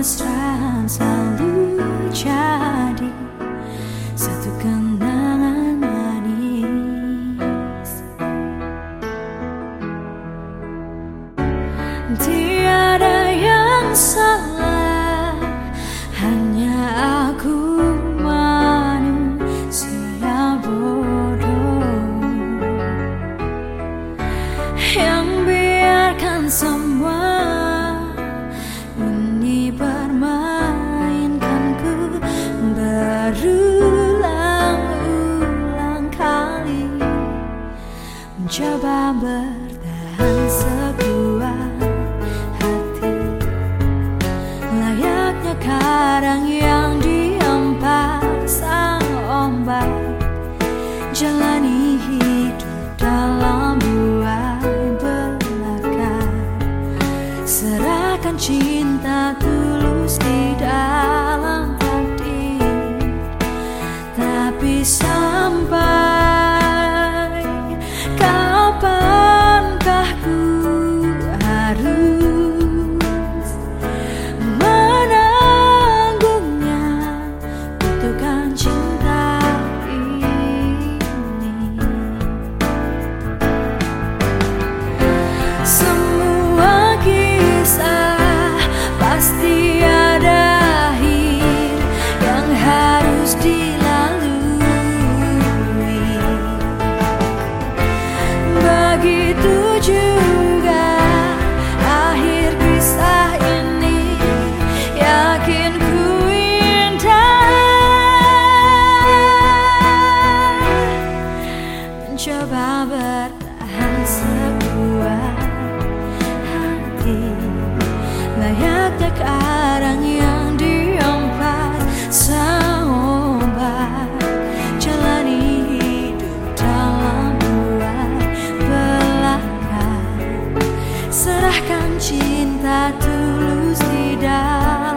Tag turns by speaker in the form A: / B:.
A: kemesraan selalu jadi satu kenangan manis. Tiada yang salah hanya aku manusia bodoh. Yang biarkan semua mencoba bertahan sekuat hati. Layaknya karang yang dihempas sang ombak jalani hidup dalam buai belaka. Serahkan cinta tulus di dalam hati. Tapi sampai mencoba bertahan sebuah hati. Layaknya karang yang diempat seobat Jalani hidup dalam dua belakang Serahkan cinta tulus tidak